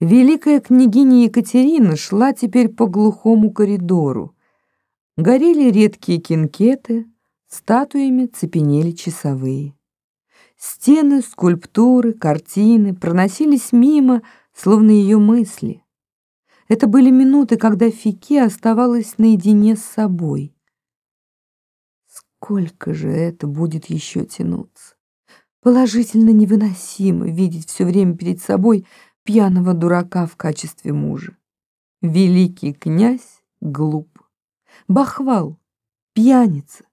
Великая княгиня Екатерина шла теперь по глухому коридору. Горели редкие кинкеты, статуями цепенели часовые. Стены, скульптуры, картины проносились мимо, словно ее мысли. Это были минуты, когда Фике оставалась наедине с собой. Сколько же это будет еще тянуться? Положительно невыносимо видеть все время перед собой пьяного дурака в качестве мужа. Великий князь глуп. Бахвал, пьяница.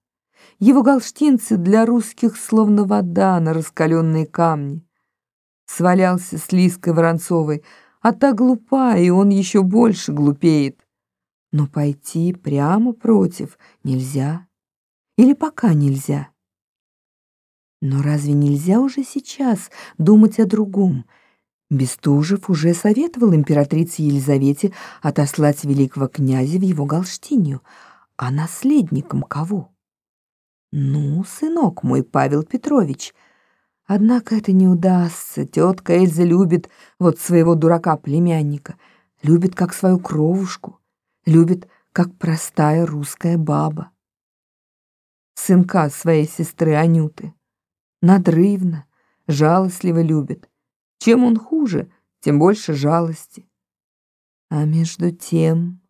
Его галштинцы для русских словно вода на раскаленные камни. Свалялся с Лиской Воронцовой, а та глупа, и он еще больше глупеет. Но пойти прямо против нельзя. Или пока нельзя. Но разве нельзя уже сейчас думать о другом — Бестужев уже советовал императрице Елизавете отослать великого князя в его Галштинию, а наследником кого? Ну, сынок мой, Павел Петрович. Однако это не удастся. Тетка Эльза любит вот своего дурака-племянника, любит как свою кровушку, любит как простая русская баба. Сынка своей сестры Анюты. Надрывно, жалостливо любит. Чем он хуже, тем больше жалости. А между тем...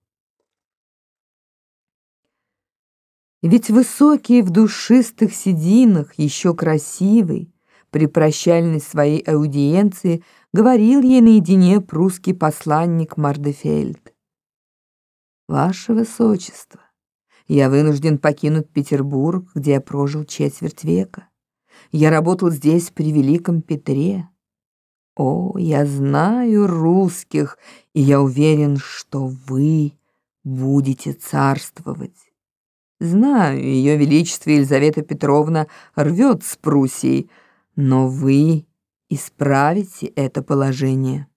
Ведь высокий в душистых сединах, еще красивый, при прощальной своей аудиенции говорил ей наедине прусский посланник Мардефельд. «Ваше Высочество, я вынужден покинуть Петербург, где я прожил четверть века. Я работал здесь при Великом Петре. О, я знаю русских, и я уверен, что вы будете царствовать. Знаю, ее величество Елизавета Петровна рвет с Пруссией, но вы исправите это положение.